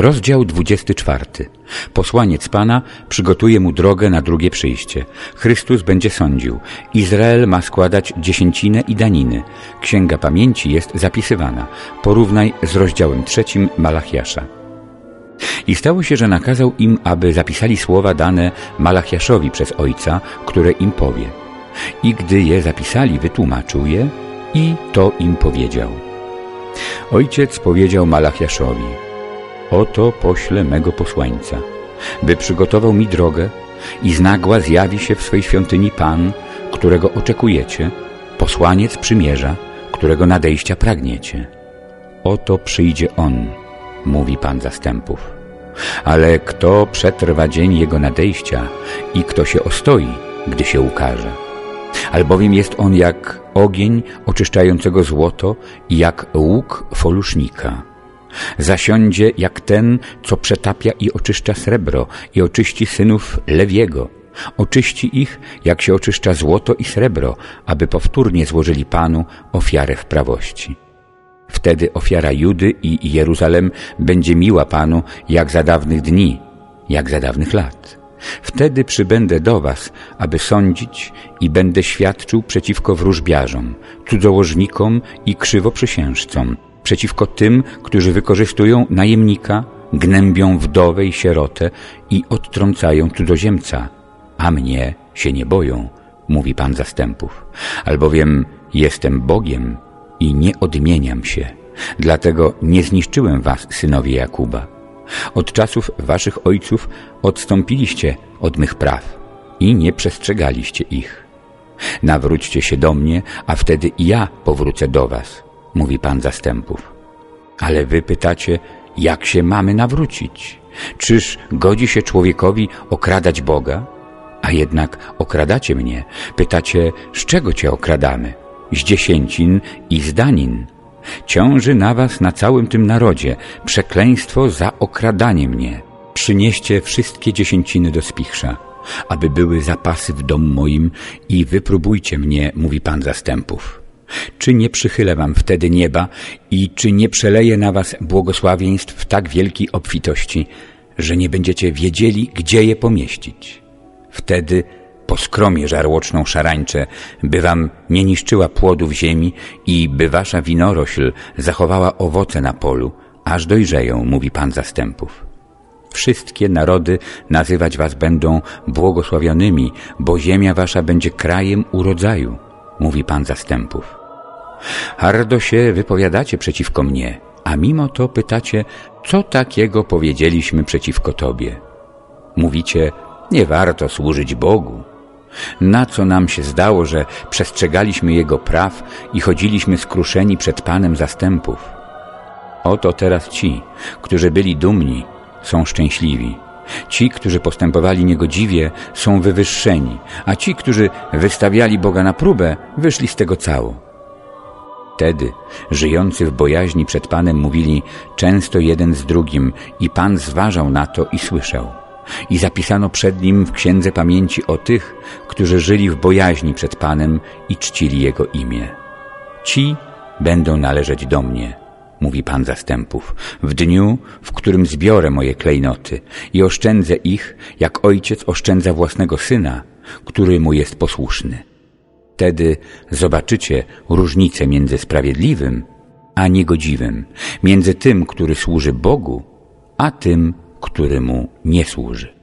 Rozdział 24. Posłaniec Pana przygotuje mu drogę na drugie przyjście. Chrystus będzie sądził. Izrael ma składać dziesięcinę i daniny. Księga Pamięci jest zapisywana. Porównaj z rozdziałem trzecim Malachiasza. I stało się, że nakazał im, aby zapisali słowa dane Malachiaszowi przez ojca, które im powie. I gdy je zapisali, wytłumaczył je i to im powiedział. Ojciec powiedział Malachiaszowi – Oto poślę mego posłańca, by przygotował mi drogę i znagła zjawi się w swej świątyni Pan, którego oczekujecie, posłaniec przymierza, którego nadejścia pragniecie. Oto przyjdzie On, mówi Pan zastępów. Ale kto przetrwa dzień Jego nadejścia i kto się ostoi, gdy się ukaże? Albowiem jest On jak ogień oczyszczającego złoto i jak łuk folusznika. Zasiądzie jak ten, co przetapia i oczyszcza srebro i oczyści synów Lewiego. Oczyści ich, jak się oczyszcza złoto i srebro, aby powtórnie złożyli Panu ofiarę w prawości. Wtedy ofiara Judy i Jeruzalem będzie miła Panu jak za dawnych dni, jak za dawnych lat. Wtedy przybędę do was, aby sądzić i będę świadczył przeciwko wróżbiarzom, cudzołożnikom i krzywoprzysiężcom, przeciwko tym, którzy wykorzystują najemnika, gnębią wdowę i sierotę i odtrącają cudzoziemca, a mnie się nie boją, mówi Pan zastępów, albowiem jestem Bogiem i nie odmieniam się, dlatego nie zniszczyłem was, synowie Jakuba. Od czasów waszych ojców odstąpiliście od mych praw i nie przestrzegaliście ich. Nawróćcie się do mnie, a wtedy ja powrócę do was, mówi Pan zastępów. Ale wy pytacie, jak się mamy nawrócić? Czyż godzi się człowiekowi okradać Boga? A jednak okradacie mnie. Pytacie, z czego cię okradamy? Z dziesięcin i z danin. Ciąży na was, na całym tym narodzie, przekleństwo za okradanie mnie. Przynieście wszystkie dziesięciny do spichrza, aby były zapasy w dom moim i wypróbujcie mnie, mówi Pan zastępów. Czy nie przychylę wam wtedy nieba i czy nie przeleję na was błogosławieństw w tak wielkiej obfitości, że nie będziecie wiedzieli, gdzie je pomieścić? Wtedy poskromie żarłoczną szarańczę, by wam nie niszczyła płodów ziemi i by wasza winorośl zachowała owoce na polu, aż dojrzeją, mówi Pan zastępów. Wszystkie narody nazywać was będą błogosławionymi, bo ziemia wasza będzie krajem urodzaju, mówi Pan zastępów. Hardo się wypowiadacie przeciwko mnie, a mimo to pytacie, co takiego powiedzieliśmy przeciwko Tobie. Mówicie, nie warto służyć Bogu. Na co nam się zdało, że przestrzegaliśmy Jego praw i chodziliśmy skruszeni przed Panem zastępów? Oto teraz ci, którzy byli dumni, są szczęśliwi. Ci, którzy postępowali niegodziwie, są wywyższeni, a ci, którzy wystawiali Boga na próbę, wyszli z tego cało. Wtedy żyjący w bojaźni przed Panem mówili często jeden z drugim i Pan zważał na to i słyszał. I zapisano przed Nim w Księdze Pamięci o tych, którzy żyli w bojaźni przed Panem i czcili Jego imię. Ci będą należeć do mnie, mówi Pan zastępów, w dniu, w którym zbiorę moje klejnoty i oszczędzę ich, jak ojciec oszczędza własnego syna, który mu jest posłuszny. Wtedy zobaczycie różnicę między sprawiedliwym a niegodziwym, między tym, który służy Bogu, a tym, który mu nie służy.